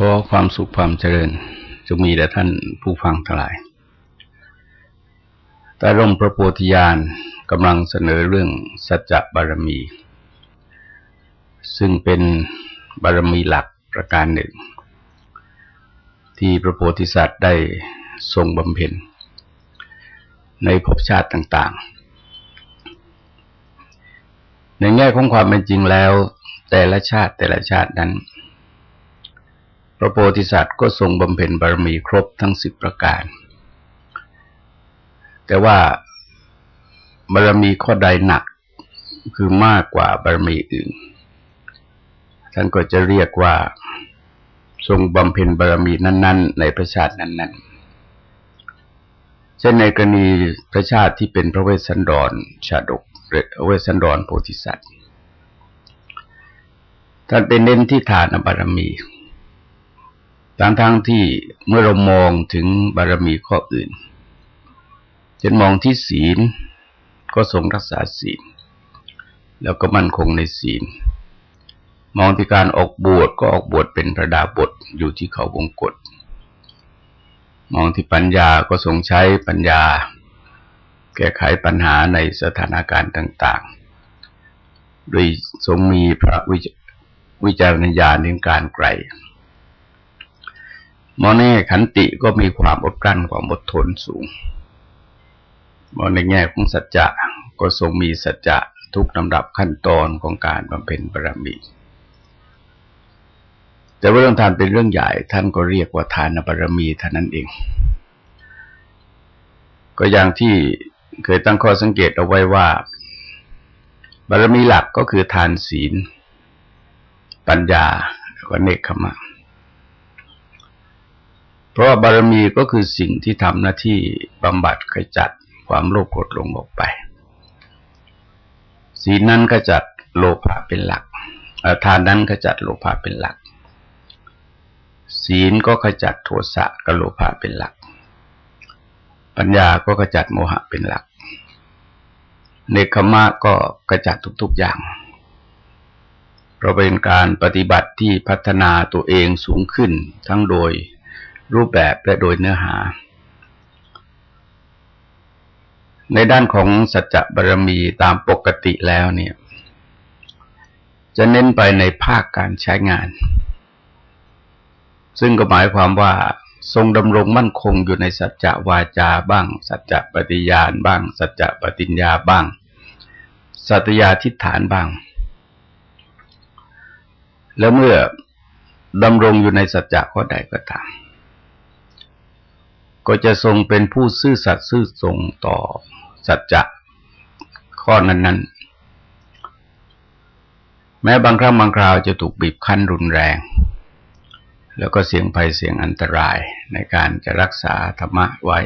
ขอความสุขความเจริญจงมีแด่ท่านผู้ฟังทั้งหลาย แต่ร่มพระโพธิญาณกำลังเสนอเรื่องสัจจะบารมี ซึ่งเป็นบารมีหลักประการหนึ่ง ที่พระโพธิสัตว์ได้ทรงบำเพ็ญ ในภพชาติต่าง ๆ ในแง่ของความเป็นจริงแล้ว แต่ละชาติแต่ละชาตินั้น พระโพธิสัตว์ก็ทรงบำเพ็ญบารมีครบทั้งสิบประการ แต่ว่าบารมีข้อใดหนักคือมากกว่าบารมีอื่น ท่านก็จะเรียกว่าทรงบำเพ็ญบารมีนั้น ๆ ในพระชาตินั้น ๆ เช่นในกรณีพระชาติที่เป็นพระเวสสันดรชาดกเวสสันดรโพธิสัตว์ท่านเป็นเน้นที่ฐานบารมี ทั้งทั้งที่เมื่อเรามองถึงบารมีข้ออื่นจะมองที่ศีลก็ทรงรักษาศีล แล้วก็มั่นคงในศีล มองที่การออกบวชก็ออกบวชเป็นพระดาบทอยู่ที่เขาวงกฏมองที่ปัญญาก็ทรงใช้ปัญญา แก้ไขปัญหาในสถานการณ์ต่าง ๆ โดยทรงมีพระวิจารณญาณในการไกล มองในขันติก็มีความอดกลั้นความอดทนสูงมองในแง่ของสัจจะก็ทรงมีสัจจะทุกลำดับขั้นตอนของการบำเพ็ญบารมี แต่ว่าเรื่องทานเป็นเรื่องใหญ่ท่านก็เรียกว่าทานบารมีเท่านั้นเอง ก็อย่างที่เคยตั้งข้อสังเกตเอาไว้ว่า บารมีหลักก็คือทานศีล ปัญญาแล้วก็เนคขมะ เพราะบารมีก็คือสิ่งที่ทำหน้าที่บำบัดขจัดความโลภโกรธลงออกไป ศีลนั้นขจัดโลภะเป็นหลักทานนั้นขจัดโลภะเป็นหลัก ศีลก็ขจัดโทสะกับโลภะเป็นหลัก ปัญญาก็ขจัดโมหะเป็นหลักเนคขมะก็ขจัดทุกๆอย่างเพราะเป็นการปฏิบัติที่พัฒนาตัวเองสูงขึ้นทั้งโดย รูปแบบและโดยเนื้อหา ในด้านของสัจจะบารมีตามปกติแล้วเนี่ย จะเน้นไปในภาคการใช้งาน ซึ่งก็หมายความว่าทรงดำรงมั่นคงอยู่ในสัจจะวาจาบ้าง สัจจะปฏิญาณบ้าง สัจจะปฏิญญาบ้าง สัตยาทิฏฐานบ้าง แล้วเมื่อดำรงอยู่ในสัจจะข้อใดก็ตาม ก็จะทรงเป็นผู้ซื่อสัตย์ซื่อตรงต่อสัจจะข้อนั้น ๆ แม้บางครั้งบางคราวจะถูกบีบคั้นรุนแรง แล้วก็เสียงภัยเสียงอันตรายในการจะรักษาธรรมะไว้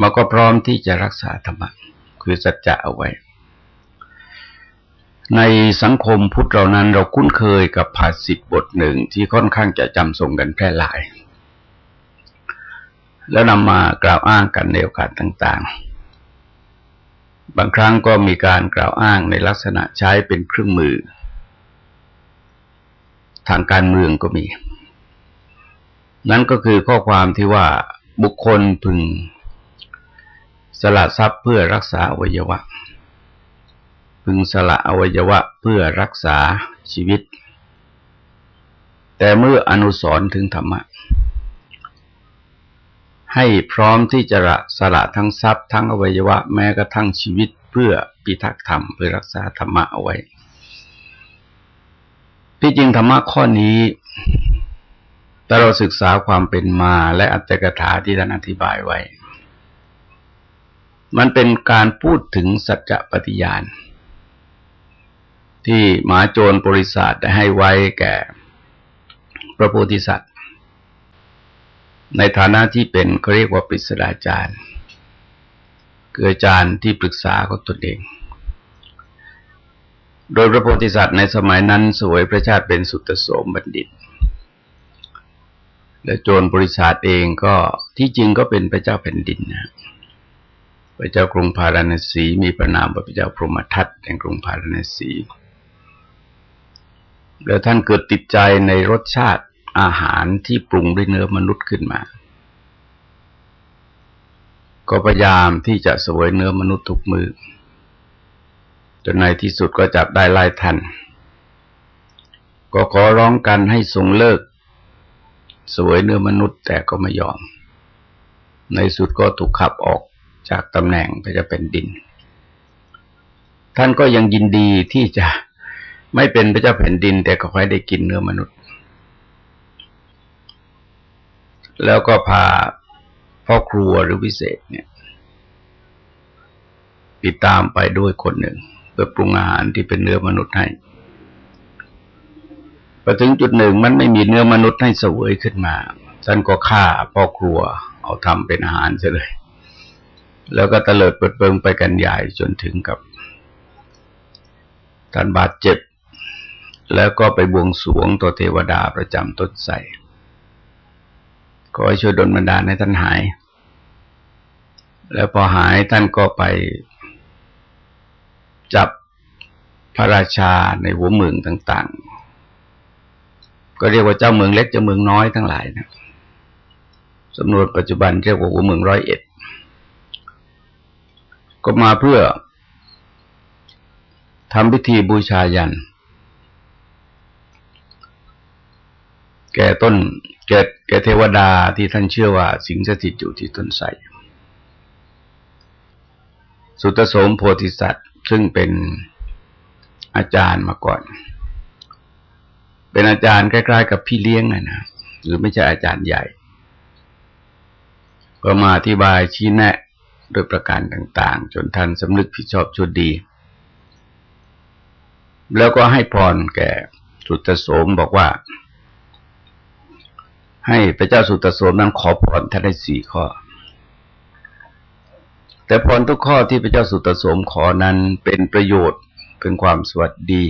มันก็พร้อมที่จะรักษาธรรมะคือสัจจะเอาไว้ ในสังคมพุทธเรานั้นเราคุ้นเคยกับภาษิตบทหนึ่งที่ค่อนข้างจะจำทรงกันแพร่หลาย แล้วนำมากล่าวอ้างกันในโอกาสต่าง ๆ บางครั้งก็มีการกล่าวอ้างในลักษณะใช้เป็นเครื่องมือ ทางการเมืองก็มี นั่นก็คือข้อความที่ว่าบุคคลพึง สละทรัพย์เพื่อรักษาอวัยวะ พึงสละอวัยวะเพื่อรักษาชีวิต แต่เมื่ออนุสรถึงธรรมะ ให้พร้อมที่จะละสละทั้งทรัพย์ทั้งอวัยวะแม้กระทั่งชีวิตเพื่อปิทักษ์ธรรมเพื่อรักษาธรรมะเอาไว้ ที่จริงธรรมะข้อนี้แต่เราศึกษาความเป็นมาและอัตถกถาที่ท่านอธิบายไว้ มันเป็นการพูดถึงสัจจะปฏิญาณ ที่หมาโจรบริษัทได้ให้ไว้แก่พระโพธิสัตว์ ในฐานะที่เป็นเขาเรียกว่าปริศดาจารย์คืออาจารย์ที่ปรึกษาของตนเอง โดยพระโพธิสัตว์ในสมัยนั้นสวยพระชาติเป็นสุตโสมบัณฑิต และโจรบริษัทเองก็ที่จริงก็เป็นพระเจ้าแผ่นดินนะพระเจ้ากรุงพาราณสีมีพระนามว่าพระเจ้าพรหมทัตแห่งกรุงพาราณสีแล้วท่านเกิดติดใจในรสชาติ อาหารที่ปรุงด้วยเนื้อมนุษย์ขึ้นมา ก็พยายามที่จะสวยเนื้อมนุษย์ทุกมือจนในที่สุดก็จับได้ไล่ทัน ก็ขอร้องกันให้ทรงเลิก สวยเนื้อมนุษย์แต่ก็ไม่ยอม ในสุดก็ถูกขับออกจากตำแหน่งไปจะเป็นดิน ท่านก็ยังยินดีที่จะไม่เป็นพระเจ้าแผ่นดิน แต่ก็ค่อยได้กินเนื้อมนุษย์ แล้วก็พาพ่อครัวหรือวิเศษเนี่ยติดตามไปด้วยคนหนึ่ง เพื่อปรุงอาหารที่เป็นเนื้อมนุษย์ให้พอถึงจุดหนึ่งมันไม่มีเนื้อมนุษย์ให้เสวยขึ้นมาท่านก็ฆ่าพ่อครัว เอาทำเป็นอาหารเสียเลย แล้วก็ตะเลิดเปิดเปิงไปกันใหญ่จนถึงกับท่านบาดเจ็บ แล้วก็ไปบวงสรวงตัวเทวดาประจำต้นไทร ก็ช่วยดลบันดาลให้ท่านหาย แล้วพอหายท่านก็ไปจับพระราชาในหัวเมืองต่าง ๆ ก็เรียกว่าเจ้าเมืองเล็กเจ้าเมืองน้อยทั้งหลายนะสำนวนปัจจุบันเรียกว่าหัวเมืองร้อยเอ็ด ก็มาเพื่อทำพิธีบูชายัน แก่ต้นแก่ แก่เทวดาที่ท่านเชื่อว่า สิงสถิตอยู่ที่ต้นไทรสุตโสมโพธิสัตว์ ซึ่งเป็นอาจารย์มาก่อน เป็นอาจารย์ใกล้ๆกับพี่เลี้ยงนะนะหรือไม่ใช่อาจารย์ใหญ่ ก็มาอธิบายชี้แนะโดยประการต่างๆ จนท่านสำนึกผิดชอบชุดดี แล้วก็ให้พรแก่สุตโสมบอกว่า ให้พระเจ้าสุตโสมนั้นขอพรท่านได้สี่ข้อ แต่พรทุกข้อที่พระเจ้าสุตโสมขอนั้นเป็นประโยชน์เป็นความสวัสดี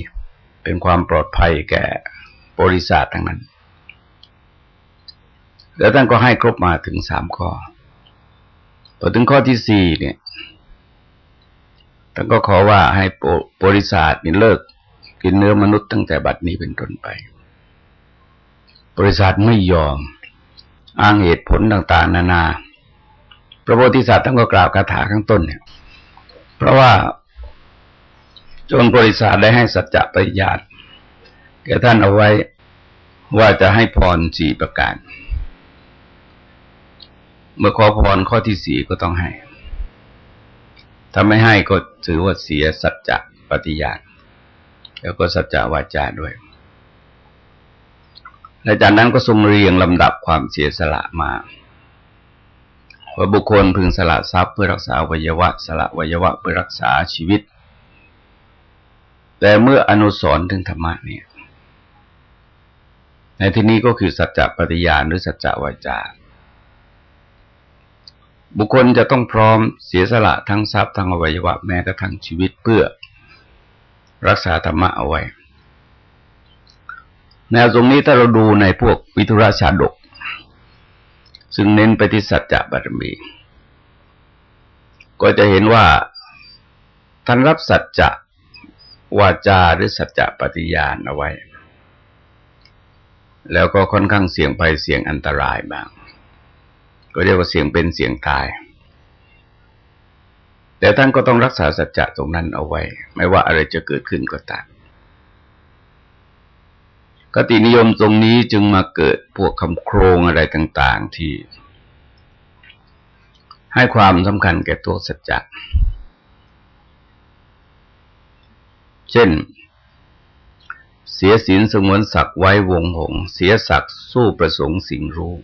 เป็นความปลอดภัยแก่บริษัททั้งนั้น แล้วท่านก็ให้ครบมาถึงสามข้อพอถึงข้อที่สี่เนี่ยท่านก็ขอว่าให้บริษัทนี่เลิกกินเนื้อมนุษย์ตั้งแต่บัดนี้เป็นต้นไป บริษัทไม่ยอม อ้างเหตุผลต่างๆ นานา พระโพธิสัตว์ต้องก็กล่าวคาถาข้างต้นเนี่ย เพราะว่าจนบริษัทได้ให้สัจจะปริญาตแก่ท่านเอาไว้ว่าจะให้พรสี่ประการ เมื่อขอพรข้อที่สี่ก็ต้องให้ ถ้าไม่ให้ก็ถือว่าเสียสัจจะปฏิญาณแล้วก็สัจจะวาจาด้วย และจากนั้นก็ทรงเรียงลำดับความเสียสละมาว่าบุคคลพึงสละทรัพย์เพื่อรักษาวัยวะ สละวัยวะเพื่อรักษาชีวิต แต่เมื่ออนุสรถึงธรรมะเนี่ยในที่นี้ก็คือสัจจะปฏิญาณหรือสัจจะวาจา บุคคลจะต้องพร้อมเสียสละทั้งทรัพย์ทั้งอวัยวะแม้กระทั่งชีวิตเพื่อรักษาธรรมะเอาไว้ แนวตรงนี้ถ้าเราดูในพวกวิทุราชาดก ซึ่งเน้นไปที่สัจจะบารมี ก็จะเห็นว่าท่านรับสัจจะวาจาหรือสัจจะปฏิญาณเอาไว้ แล้วก็ค่อนข้างเสี่ยงภัยเสี่ยงอันตรายบ้าง ก็เรียกว่าเสี่ยงเป็นเสี่ยงตาย แต่ท่านก็ต้องรักษาสัจจะตรงนั้นเอาไว้ ไม่ว่าอะไรจะเกิดขึ้นก็ตาม กตินิยมตรงนี้จึงมาเกิดพวกคำโครงอะไรต่างๆที่ ให้ความสำคัญแก่ตัวสัจจะเช่น เสียศีลสงวนศักดิ์ไว้วงหง เสียศักดิ์สู้ประสงค์สิ่งรู้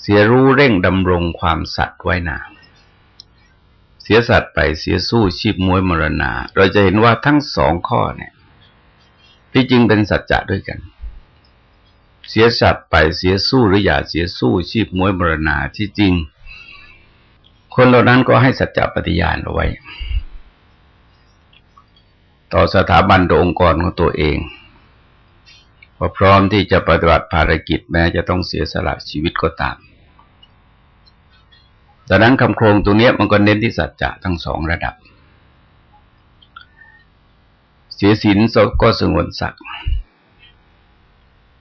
เสียรู้เร่งดำรงความสัตว์ไว้นาเสียสัตว์ไปเสียสู้ชีพมวยมรณา เราจะเห็นว่าทั้งสองข้อเนี่ยที่จริงเป็นสัจจะด้วยกัน เสียสัตว์ไปเสียสู้หรืออย่าเสียสู้ชีพมวยมรณาที่จริง คนเหล่านั้นก็ให้สัจจะปฏิญาณเอาไว้ ต่อสถาบันโดองค์กรของตัวเองว่าพร้อมที่จะปฏิบัติภารกิจแม้จะต้องเสียสละชีวิตก็ตามดังนั้นคำโครงตรงนี้มันก็เน้นที่สัจจะทั้งสองระดับ เสียสินก็สงวนศักดิ์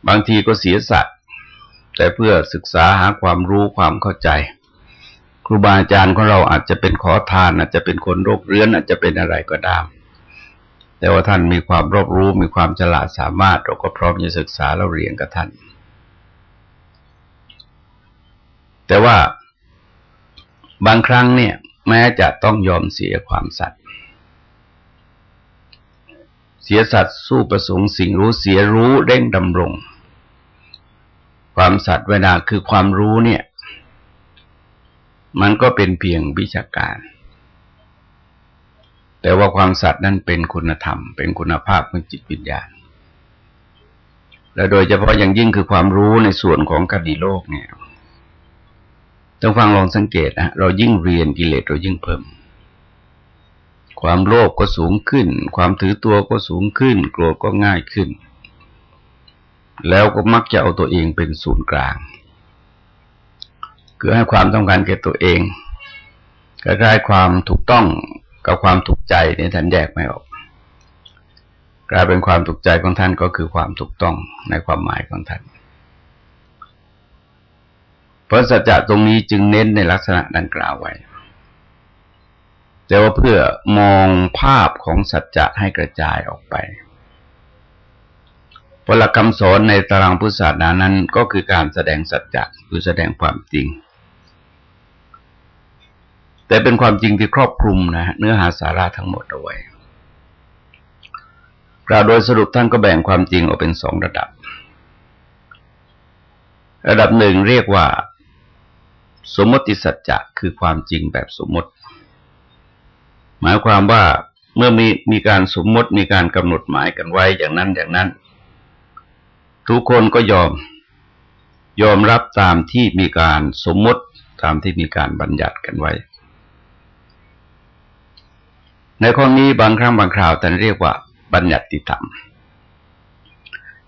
บางทีก็เสียสัตว์แต่เพื่อศึกษาหาความรู้ความเข้าใจ ครูบาอาจารย์ของเราอาจจะเป็นขอทาน อาจจะเป็นคนโรคเรื้อนอาจจะเป็นอะไรก็ได้แต่ว่าท่านมีความรอบรู้มีความฉลาดสามารถเราก็พร้อมจะศึกษาแล้วเรียนกับท่าน แต่ว่าบางครั้งเนี่ย แม้จะต้องยอมเสียความสัตย์เสียสัตว์สู้ประสงค์สิ่งรู้เสียรู้เร่งดำรง ความสัตย์เวลาคือความรู้เนี่ย มันก็เป็นเพียงวิชาการ แต่ว่าความสัตย์นั้นเป็นคุณธรรม เป็นคุณภาพของจิตวิญญาณ และโดยเฉพาะอย่างยิ่งคือความรู้ในส่วนของคดีโลกเนี่ยต้องฟังลองสังเกตนะเรายิ่งเรียนกิเลสเรายิ่งเพิ่ม ความโลภกก็สูงขึ้น ความถือตัวก็สูงขึ้น โกรธก็ง่ายขึ้น แล้วก็มักจะเอาตัวเองเป็นศูนย์กลาง คือให้ความต้องการแก่ตัวเองคล้ายๆความถูกต้องกับความถูกใจเนี่ยท่านแยกไม่ออก กลายเป็นความถูกใจของท่านก็คือความถูกต้องในความหมายของท่านเพราะสัจจะตรงนี้จึงเน้นในลักษณะดังกล่าวไว้ แต่ว่าเพื่อมองภาพของสัจจะให้กระจายออกไป พลักคำสอนในตารางพุทธศาสนานั้นก็คือการแสดงสัจจะคือแสดงความจริง แต่เป็นความจริงที่ครอบคลุมนะเนื้อหาสาระทั้งหมดเอาไว้กล่าวโดยสรุปท่านก็แบ่งความจริงออกเป็นสองระดับ ระดับหนึ่งเรียกว่า สมมติสัจจะคือความจริงแบบสมมติ หมายความว่าเมื่อมีมีการสมมติมีการกำหนดหมายกันไว้อย่างนั้นอย่างนั้น ทุกคนก็ยอม ยอมรับตามที่มีการสมมติตามที่มีการบัญญัติกันไว้ ในข้อนี้บางครั้งบางคราวท่านเรียกว่า บัญญัติธรรม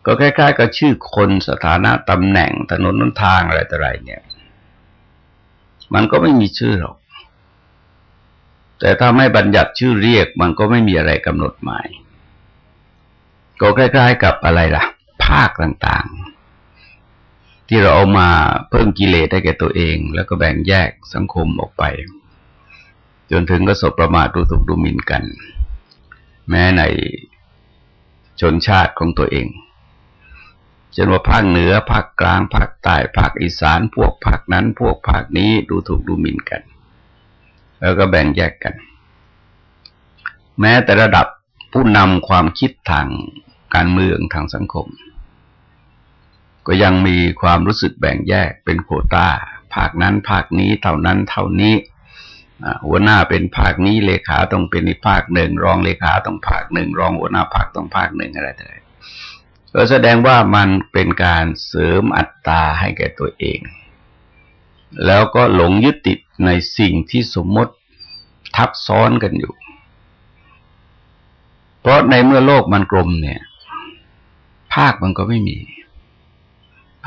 ก็คล้ายๆกับชื่อคนสถานะตำแหน่งถนนนนทางอะไรต่ออะไรเนี่ย มันก็ไม่มีชื่อหรอก แต่ถ้าไม่บัญญัติชื่อเรียกมันก็ไม่มีอะไรกำหนดหมายก็คล้ายๆกับอะไรล่ะ ภาคต่างๆ ที่เราเอามาเพิ่มกิเลสให้แก่ตัวเอง แล้วก็แบ่งแยกสังคมออกไป จนถึงก็สบประมาทดูถูกดูหมิ่นกัน แม้ในชนชาติของตัวเองเช่นว่าภาคเหนือภาคกลางภาคใต้ภาคอีสาน พวกภาคนั้น พวกภาคนี้ดูถูกดูหมิ่นกัน แล้วก็แบ่งแยกกัน แม้แต่ระดับผู้นำความคิดทางการเมืองทางสังคม ก็ยังมีความรู้สึกแบ่งแยกเป็นโคตาภาคนั้นภาคนี้เท่านั้นเท่านี้หัวหน้าเป็นภาคนี้เลขาต้องเป็นอีกภาคหนึ่ง รองเลขาต้องภาคหนึ่งรองหัวหน้าภาคต้องภาคหนึ่งอะไรต่างๆก็แสดงว่ามันเป็นการเสริมอัตตาให้แก่ตัวเอง แล้วก็หลงยึดติดในสิ่งที่สมมติทับซ้อนกันอยู่ เพราะในเมื่อโลกมันกลมเนี่ย ภาคมันก็ไม่มี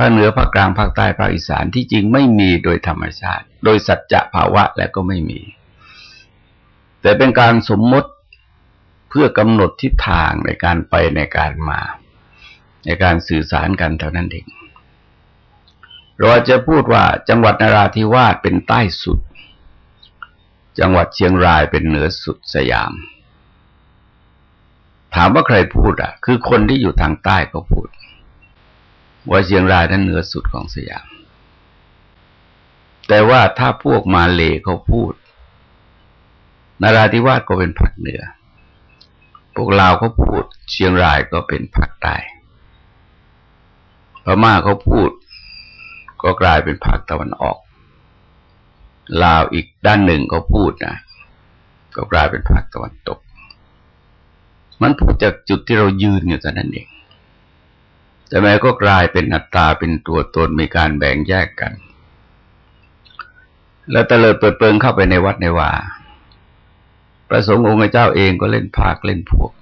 ภาคเหนือภาคกลางภาคใต้ภาคอีสานที่จริงไม่มีโดยธรรมชาติ โดยสัจจะภาวะและก็ไม่มี แต่เป็นการสมมติเพื่อกำหนดทิศทางในการไปในการมา ในการสื่อสารกันเท่านั้นเองเราจะพูดว่าจังหวัดนราธิวาสเป็นใต้สุด จังหวัดเชียงรายเป็นเหนือสุดสยาม ถามว่าใครพูดอะ คือคนที่อยู่ทางใต้ก็พูด ว่าเชียงรายนั้นเหนือสุดของสยาม แต่ว่าถ้าพวกมาเลเขาพูดนาราธิวาสก็เป็นภาคเหนือ พวกลาวเขาพูด เชียงรายก็เป็นภาคใต้พม่าเขาพูด ก็กลายเป็นภาคตะวันออก ลาวอีกด้านหนึ่งเขาพูดนะก็กลายเป็นภาคตะวันตก มันพูดจากจุดที่เรายืนอยู่แต่นั้นเอง แต่แม้ก็กลายเป็นอัตตาเป็นตัวตนมีการแบ่งแยกกัน แล้วตะเลิดเปิดเปิงเข้าไปในวัดในวาประสงค์องค์เจ้าเองก็เล่นภาคเล่นพวก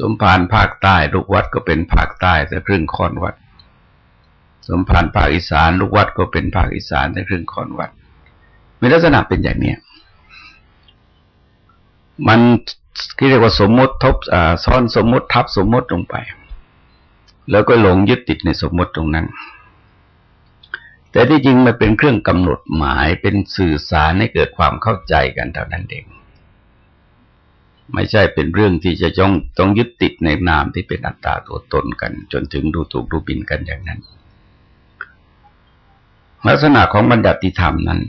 สมภารภาคใต้ลูกวัดก็เป็นภาคใต้แต่ครึ่งคอนวัด สมภารภาคอีสานลูกวัดก็เป็นภาคอีสานแต่ครึ่งคอนวัดมีลักษณะเป็นอย่างเนี้ยมันที่เรียกว่าสมมติทบซ้อนสมมติทับสมมติลงไป แล้วก็หลงยึดติดในสมมติตรงนั้น แต่ที่จริงมันเป็นเครื่องกำหนดหมายเป็นสื่อสารให้เกิดความเข้าใจกันเท่านั้นเอง ไม่ใช่เป็นเรื่องที่จะจ้องต้องยึดติดในนามที่เป็นอัตตาตัวตนกัน จนถึงดูถูกดูบินกันอย่างนั้น ลักษณะของบรรดาติธรรมนั้น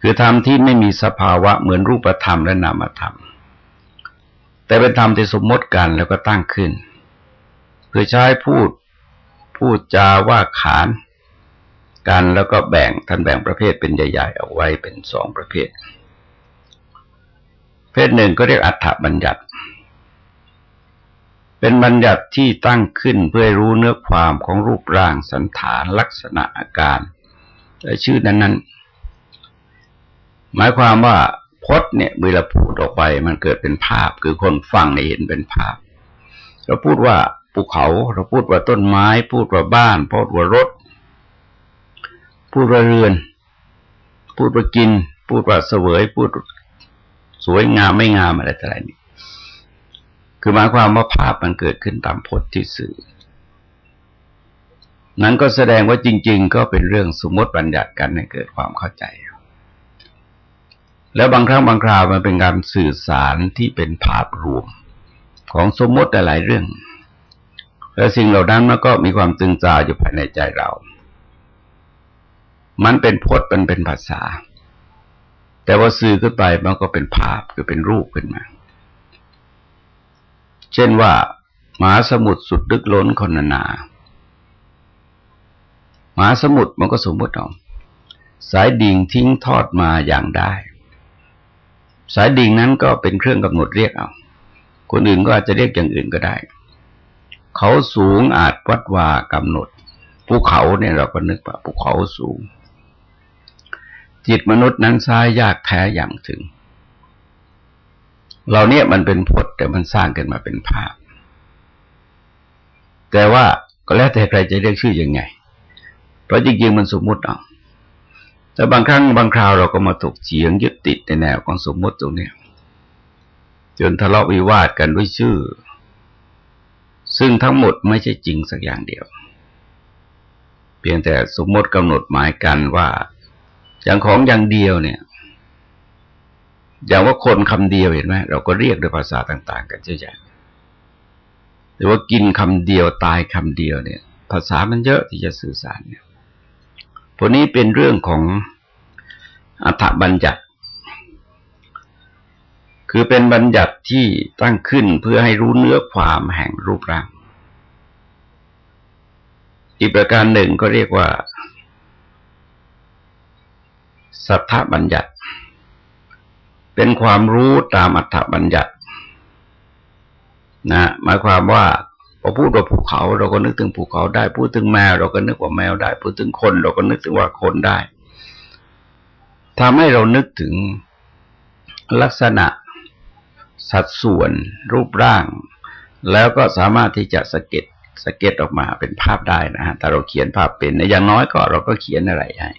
คือธรรมที่ไม่มีสภาวะเหมือนรูปธรรมและนามธรรม แต่เป็นธรรมที่สมมติกันแล้วก็ตั้งขึ้น คือใช้พูดพูดจาว่าขานกันแล้วก็แบ่งท่านแบ่งประเภทเป็นใหญ่ๆเอาไว้เป็นสองประเภทเพศหนึ่งก็เรียกอัฏฐบัญญัติ เป็นบัญญัติที่ตั้งขึ้นเพื่อรู้เนื้อความของรูปร่างสันฐานลักษณะอาการแต่ชื่อนั้นนั้นหมายความว่าพจน์เนี่ยเวลาพูดออกไปมันเกิดเป็นภาพ คือคนฟังเห็นเป็นภาพเราพูดว่า ภูเขาเราพูดว่าต้นไม้ พูดว่าบ้าน พูดว่ารถ พูดว่าเรือน พูดว่ากิน พูดว่าเสวย พูดสวยงามไม่งามอะไรต่ออะไรนี่คือหมายความว่าภาพมันเกิดขึ้นตามพจน์ที่สื่อ นั้นก็แสดงว่าจริง ๆ ก็เป็นเรื่องสมมติบัญญัติกันให้เกิดความเข้าใจ แล้วบางครั้งบางคราวมันเป็นการสื่อสารที่เป็นภาพรวม ของสมมติหลายเรื่อง แล้วสิ่งเหล่านั้นมันก็มีความตึงจาอยู่ภายในใจเรา มันเป็นพจน์มันเป็นภาษา แต่ว่าสื่อขึ้นไปมันก็เป็นภาพคือเป็นรูปขึ้นมา เช่นว่ามหาสมุทรสุดลึกล้นคนนามหาสมุทรมันก็สมมติเอาสายดิ่งทิ้งทอดมาอย่างได้ สายดิ่งนั้นก็เป็นเครื่องกำหนดเรียกเอา คนอื่นก็อาจจะเรียกอย่างอื่นก็ได้ เขาสูงอาจวัดว่ากำหนด ภูเขาเนี่ยเราก็นึกว่าภูเขาสูง จิตมนุษย์นั้นซ้ายยากแท้อย่างถึง เราเนี่ยมันเป็นพจน์แต่มันสร้างกันมาเป็นภาพ แต่ว่าก็แล้วแต่ใครจะเรียกชื่ออยังไง เพราะจริงๆมันสมมุติเอาแต่บางครั้งบางคราวเราก็มาถกเฉียงยึดติดในแนวของสมมติตรงนี้จนทะเลาะวิวาทกันด้วยชื่อ ซึ่งทั้งหมดไม่ใช่จริงสักอย่างเดียว เพียงแต่สมมติกำหนดหมายกันว่า อย่างของอย่างเดียวเนี่ย อย่างว่าคนคำเดียวเห็นไหมเราก็เรียกด้วยภาษาต่าง ๆ กันเยอะแยะหรือว่ากินคำเดียวตายคำเดียวเนี่ย ภาษามันเยอะที่จะสื่อสารเนี่ยพวกนี้เป็นเรื่องของอัฐบัญญัติ คือเป็นบัญญัติที่ตั้งขึ้นเพื่อให้รู้เนื้อความแห่งรูปร่าง อีกประการหนึ่งก็เรียกว่า สัทธบัญญัติ เป็นความรู้ตามอัตถบัญญัตินะหมายความว่าพอพูดว่าภูเขา เราก็นึกถึงภูเขาได้พูดถึงแมว เราก็นึกว่าแมวได้ พูดถึงคน เราก็นึกถึงว่าคนได้ทำให้เรานึกถึงลักษณะ สัดส่วนรูปร่าง แล้วก็สามารถที่จะ sketch sketch ออกมาเป็นภาพได้นะฮะถ้าเราเขียนภาพเป็นอย่างน้อยก็เราก็เขียนอะไรให้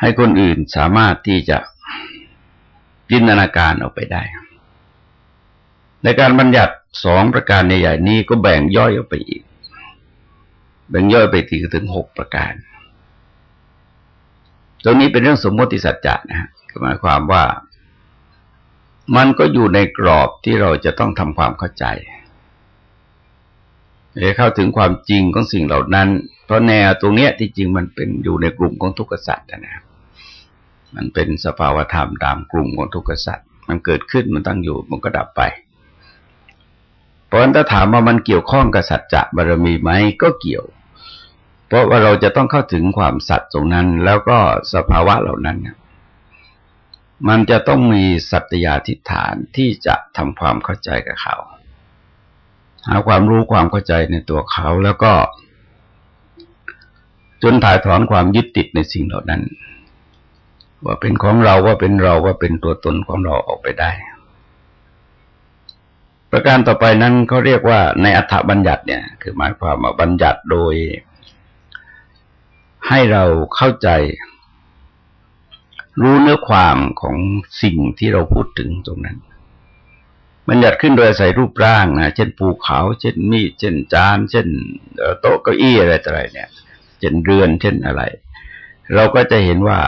ให้คนอื่นสามารถที่จะจินตนาการออกไปได้ ในการบัญญัติสองประการใหญ่ๆนี้ก็แบ่งย่อยออกไปอีก แบ่งย่อยไปถึงถึงหกประการ ตรงนี้เป็นเรื่องสมมติสัจจะนะฮะหมายความว่า มันก็อยู่ในกรอบที่เราจะต้องทำความเข้าใจให้เข้าถึงความจริงของสิ่งเหล่านั้น เพราะแนวตรงเนี้ยที่จริงมันเป็นอยู่ในกลุ่มของทุกขสัตว์นะครับมันเป็นสภาวธรรมตามกลุ่มของทุกขสัตว์มันเกิดขึ้นมันตั้งอยู่มันก็ดับไป เพราะฉะนั้นถ้าถามว่ามันเกี่ยวข้องกับสัจจะบารมีไหมก็เกี่ยว เพราะว่าเราจะต้องเข้าถึงความสัตย์ตรงนั้น แล้วก็สภาวะเหล่านั้นน มันจะต้องมีสัตยาธิฐานที่จะทำความเข้าใจกับเขา หาความรู้ความเข้าใจในตัวเขาแล้วก็ จนถ่ายถอนความยึดติดในสิ่งเหล่านั้น ว่าเป็นของเราว่าเป็นเราว่าเป็นตัวตนของเราออกไปได้ ประการต่อไปนั้นเขาเรียกว่าในอัฐบัญญัติเนี่ย คือหมายความว่าบัญญัติโดย ให้เราเข้าใจ รู้เนื้อความของสิ่งที่เราพูดถึงตรงนั้น มันหยัดขึ้นโดยอาศัยรูปร่างนะเช่นภูเขา เช่นมีดเช่นจาน เช่นโต๊ะเก้าอี้อะไรต่ออะไรเนี่ย เช่นเรือน เช่นอะไร เราก็จะเห็นว่า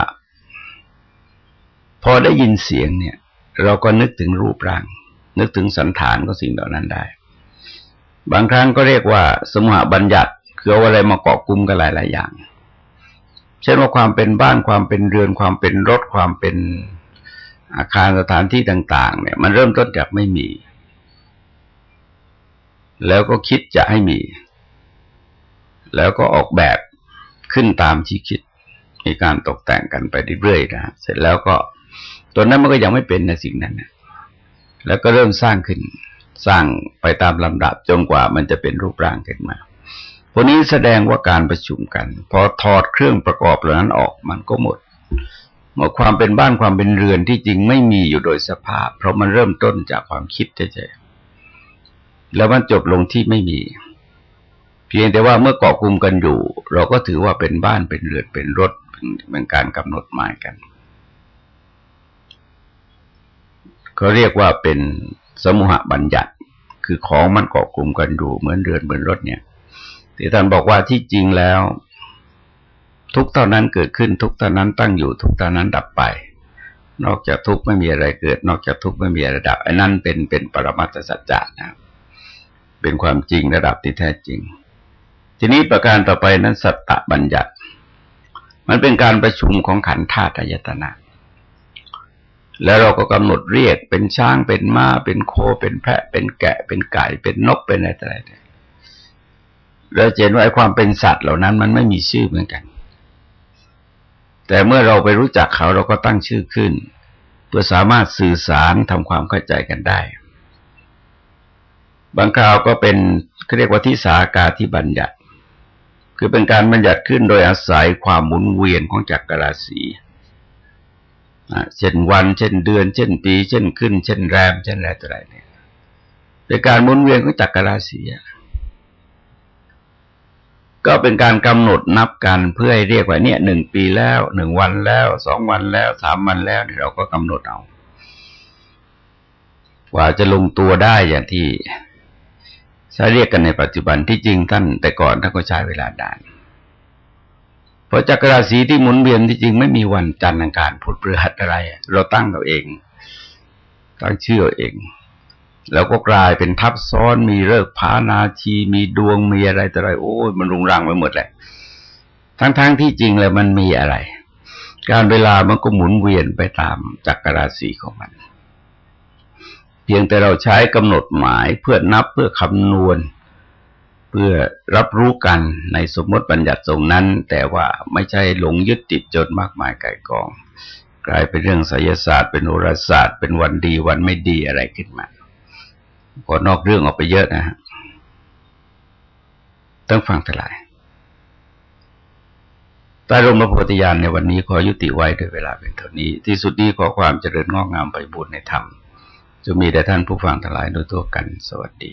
พอได้ยินเสียงเนี่ย เราก็นึกถึงรูปร่าง นึกถึงสันฐานก็สิ่งเหล่านั้นได้ บางครั้งก็เรียกว่า สมุหบัญญัติคือเอาอะไรมาเกาะกลุ่มกันหลาย ๆ อย่าง ช่นว่าความเป็นบ้านความเป็นเรือนความเป็นรถความเป็นอาคารสถานที่ต่าง ๆ เนี่ย มันเริ่มต้นจากไม่มี แล้วก็คิดจะให้มี แล้วก็ออกแบบขึ้นตามที่คิด มีการตกแต่งกันไปเรื่อยๆนะเสร็จแล้วก็ตัวนั้นมันก็ยังไม่เป็นในสิ่งนั้นนะแล้วก็เริ่มสร้างขึ้น สร้างไปตามลำดับจนกว่ามันจะเป็นรูปร่างขึ้นมา วกนี้แสดงว่าการประชุมกัน พอถอดเครื่องประกอบเหล่านั้นออกมันก็หมดหมดความเป็นบ้านความเป็นเรือนที่จริงไม่มีอยู่โดยสภาพ เพราะมันเริ่มต้นจากความคิดเฉยๆแล้วมันจบลงที่ไม่มี เพียงแต่ว่าเมื่อเกาะกลุ่มกันอยู่ เราก็ถือว่าเป็นบ้านเป็นเรือนเป็นรถเป็นการกำหนดหมายกันก็เรียกว่าเป็นสมุหบัญญัติ คือของมันเกาะกลุ่มกันอยู่เหมือนเรือนเหมือนรถเนี่ย ที่ท่านบอกว่าที่จริงแล้ว ทุกเท่านั้นเกิดขึ้นทุกเท่านั้นตั้งอยู่ ทุกเท่านั้นดับไป นอกจากทุกไม่มีอะไรเกิด นอกจากทุกไม่มีอะไรดับไอ้นั่นเป็นเป็นปรมัตถสัจจะนะเป็นความจริงระดับที่แท้จริง ทีนี้ประการต่อไปนั้นสัตตบัญญัติ มันเป็นการประชุมของขันธาตุอายตนะแล้วเราก็กำหนดเรียกเป็นช้างเป็นม้าเป็นโคเป็นแพะเป็นแกะเป็นไก่เป็นนกเป็นอะไรต่ออะไร เราเห็นว่าไอ้ความเป็นสัตว์เหล่านั้นมันไม่มีชื่อเหมือนกัน แต่เมื่อเราไปรู้จักเขาเราก็ตั้งชื่อขึ้น เพื่อสามารถสื่อสารทำความเข้าใจกันได้ บางคราวก็เป็นเรียกว่าที่สากาที่บัญญัติ คือเป็นการบัญญัติขึ้นโดยอาศัยความหมุนเวียนของจักรราศีเช่นวัน เช่นเดือน เช่นปี เช่นขึ้น เช่นแรม เช่นอะไรต่ออะไรเนี่ยเป็นการหมุนเวียนของจักรราศี ก็เป็นการกำหนดนับกันเพื่อให้เรียกว่าเนี่ยหนึ่งปีแล้วหนึ่งวันแล้วสองวันแล้วสามวันแล้วเราก็กำหนดเอากว่าจะลงตัวได้อย่างที่ใช้เรียกกันในปัจจุบันที่จริงท่านแต่ก่อนท่านก็ใช้เวลานานเพราะจักรราศีที่หมุนเวียนที่จริงไม่มีวันจันทร์อังคารพุธพฤหัสอะไร เราตั้งเราเองตั้งเชื่อเอง แล้วก็กลายเป็นทับซ้อนมีเลิกผานาทีมีดวงมีอะไรแต่อะไรโอ้ยมันรุงรังไปหมดเลยทั้งๆทที่จริงแล้วมันมีอะไร การเวลามันก็หมุนเวียนไปตามจักรราศีของมัน เพียงแต่เราใช้กำหนดหมายเพื่อนับเพื่อคำนวณ เพื่อรับรู้กันในสมมติบัญญัติตรงนั้น แต่ว่าไม่ใช่หลงยึดติดจนมากมายไก่กอง กลายเป็นเรื่องไสยศาสตร์เป็นโหราศาสตร์ เป็นวันดีวันไม่ดีอะไรขึ้นมา ก็นอกเรื่องออกไปเยอะนะฮะต้องฟังทั้งหลายใต้ร่มพระโพธิญาณในวันนี้ขอยุติไว้ด้วยเวลาเป็นเท่านี้ ที่สุดนี้ขอความเจริญงอกงามไปบุญในธรรมจะมีแด่ท่านผู้ฟังทั้งหลายโดยตัวกัน สวัสดี